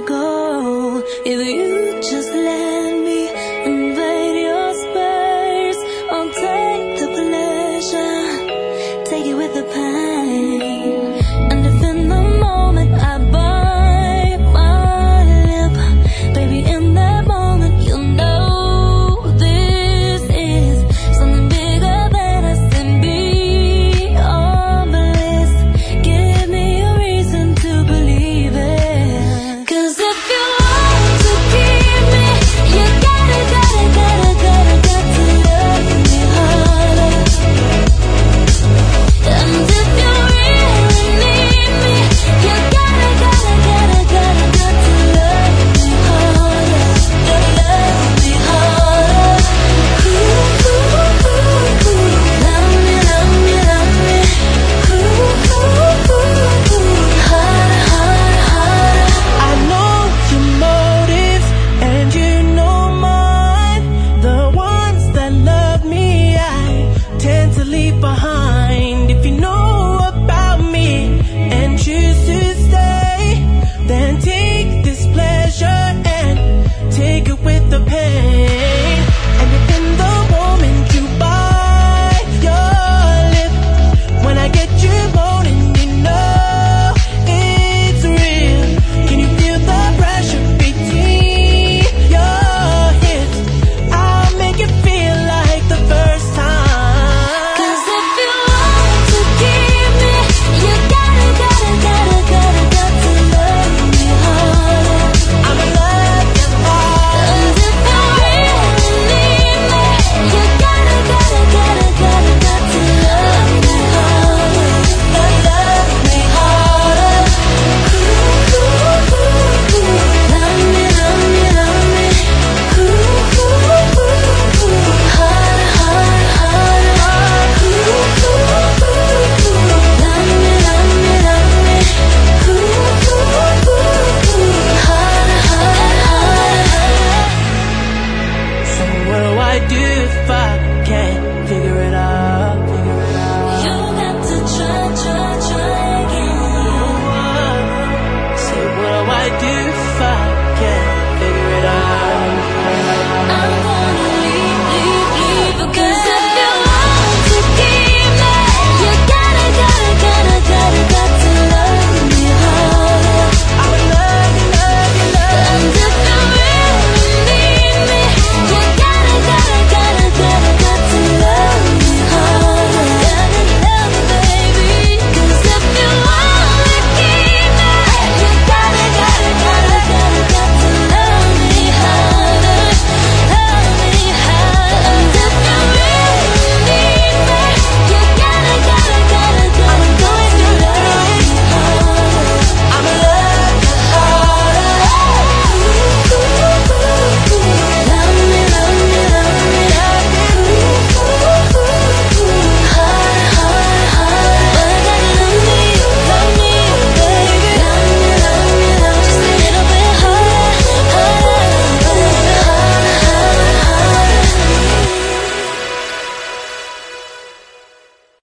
go. Either you behind. If you know